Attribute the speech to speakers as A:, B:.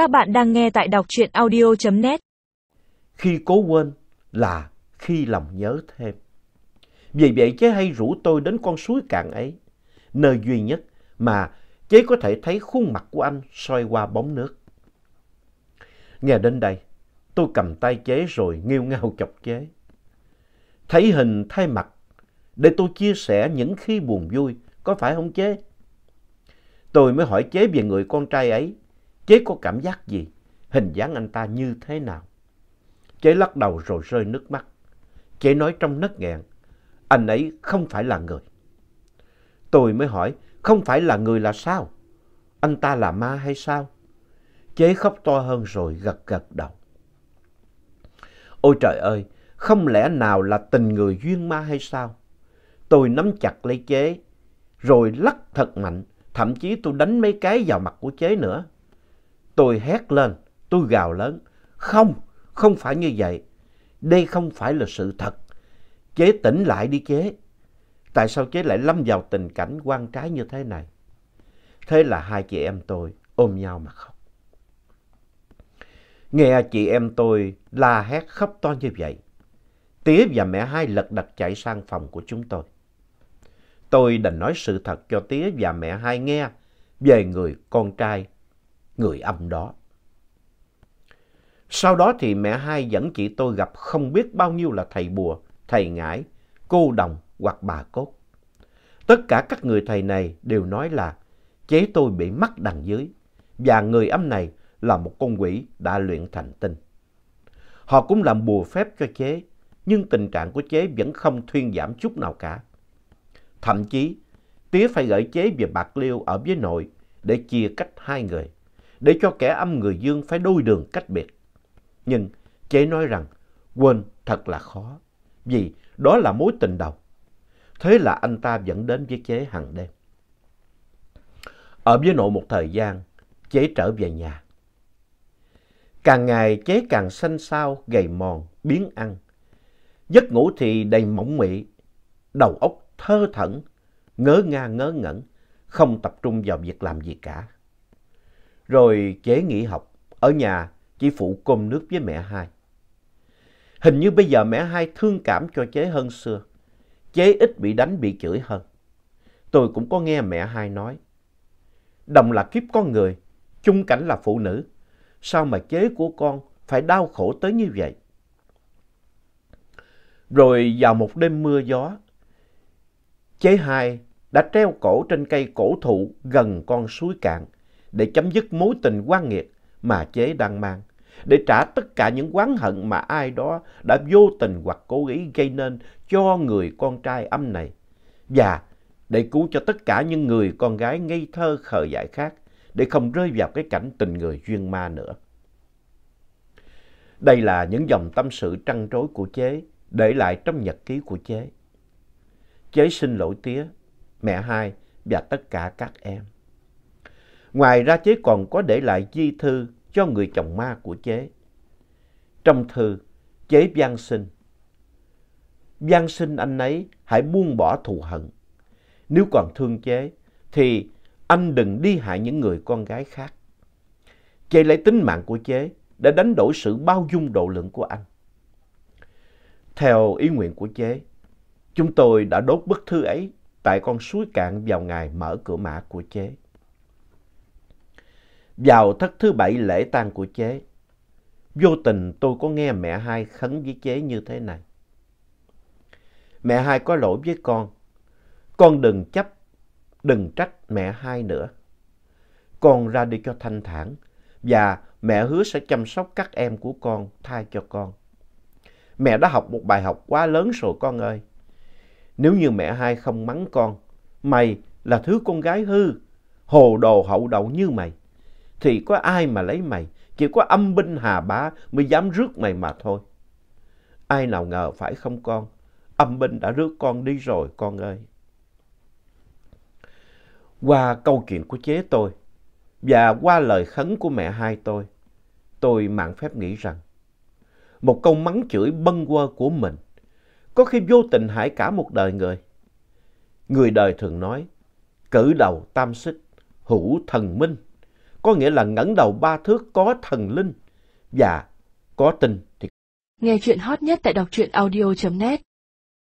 A: Các bạn đang nghe tại đọc truyện audio.net.
B: Khi cố quên là khi lòng nhớ thêm. Vì vậy chế hay rủ tôi đến con suối cạn ấy, nơi duy nhất mà chế có thể thấy khuôn mặt của anh soi qua bóng nước. Nghe đến đây, tôi cầm tay chế rồi nghiêu ngao chọc chế. Thấy hình thay mặt để tôi chia sẻ những khi buồn vui, có phải không chế? Tôi mới hỏi chế về người con trai ấy, chế có cảm giác gì, hình dáng anh ta như thế nào. Chế lắc đầu rồi rơi nước mắt. Chế nói trong nấc nghẹn, anh ấy không phải là người. Tôi mới hỏi, không phải là người là sao? Anh ta là ma hay sao? Chế khóc to hơn rồi gật gật đầu. Ôi trời ơi, không lẽ nào là tình người duyên ma hay sao? Tôi nắm chặt lấy chế, rồi lắc thật mạnh, thậm chí tôi đánh mấy cái vào mặt của chế nữa. Tôi hét lên, tôi gào lớn, không, không phải như vậy. Đây không phải là sự thật. Chế tỉnh lại đi chế. Tại sao chế lại lâm vào tình cảnh quan trái như thế này? Thế là hai chị em tôi ôm nhau mà khóc. Nghe chị em tôi la hét khóc to như vậy. Tía và mẹ hai lật đật chạy sang phòng của chúng tôi. Tôi đành nói sự thật cho tía và mẹ hai nghe về người con trai, người âm đó. Sau đó thì mẹ hai dẫn chị tôi gặp không biết bao nhiêu là thầy bùa, thầy ngải, cô đồng hoặc bà cốt. Tất cả các người thầy này đều nói là chế tôi bị mắc đằng dưới và người âm này là một con quỷ đã luyện thành tinh. Họ cũng làm bùa phép cho chế, nhưng tình trạng của chế vẫn không thuyên giảm chút nào cả. Thậm chí, tía phải gửi chế về Bạc Liêu ở với nội để chia cách hai người, để cho kẻ âm người dương phải đôi đường cách biệt. Nhưng chế nói rằng quên thật là khó, vì đó là mối tình đầu. Thế là anh ta vẫn đến với chế hàng đêm. Ở với nội một thời gian, chế trở về nhà. Càng ngày chế càng xanh xao, gầy mòn, biến ăn. Giấc ngủ thì đầy mỏng mị, đầu óc thơ thẩn, ngớ nga ngớ ngẩn, không tập trung vào việc làm gì cả. Rồi chế nghỉ học, ở nhà chỉ phụ cơm nước với mẹ hai. Hình như bây giờ mẹ hai thương cảm cho chế hơn xưa. Chế ít bị đánh bị chửi hơn. Tôi cũng có nghe mẹ hai nói. Đồng là kiếp con người, chung cảnh là phụ nữ. Sao mà chế của con phải đau khổ tới như vậy? Rồi vào một đêm mưa gió, chế hai đã treo cổ trên cây cổ thụ gần con suối cạn để chấm dứt mối tình quan nghiệt mà chế đang mang, để trả tất cả những oán hận mà ai đó đã vô tình hoặc cố ý gây nên cho người con trai âm này, và để cứu cho tất cả những người con gái ngây thơ khờ dại khác, để không rơi vào cái cảnh tình người duyên ma nữa. Đây là những dòng tâm sự trăn trối của chế, để lại trong nhật ký của chế. Chế xin lỗi tía, mẹ hai và tất cả các em. Ngoài ra chế còn có để lại di thư cho người chồng ma của chế. Trong thư, chế gian sinh. Gian sinh anh ấy hãy buông bỏ thù hận. Nếu còn thương chế, thì anh đừng đi hại những người con gái khác. Chế lấy tính mạng của chế để đánh đổi sự bao dung độ lượng của anh. Theo ý nguyện của chế, chúng tôi đã đốt bức thư ấy tại con suối cạn vào ngày mở cửa mã của chế. Vào thất thứ bảy lễ tang của chế, vô tình tôi có nghe mẹ hai khấn với chế như thế này. Mẹ hai có lỗi với con, con đừng chấp, đừng trách mẹ hai nữa. Con ra đi cho thanh thản và mẹ hứa sẽ chăm sóc các em của con thay cho con. Mẹ đã học một bài học quá lớn rồi con ơi. Nếu như mẹ hai không mắng con, mày là thứ con gái hư, hồ đồ hậu đậu như mày, thì có ai mà lấy mày, chỉ có âm binh hà bá mới dám rước mày mà thôi. Ai nào ngờ phải không con, âm binh đã rước con đi rồi con ơi. Qua câu chuyện của chế tôi và qua lời khấn của mẹ hai tôi, tôi mạng phép nghĩ rằng một câu mắng chửi bâng quơ của mình có khi vô tình hại cả một đời người. Người đời thường nói, cử đầu tam xích, hữu thần minh, có nghĩa là ngẩng đầu ba thước có thần linh và có tin thì
A: Nghe chuyện hot nhất tại đọc truyện audio.net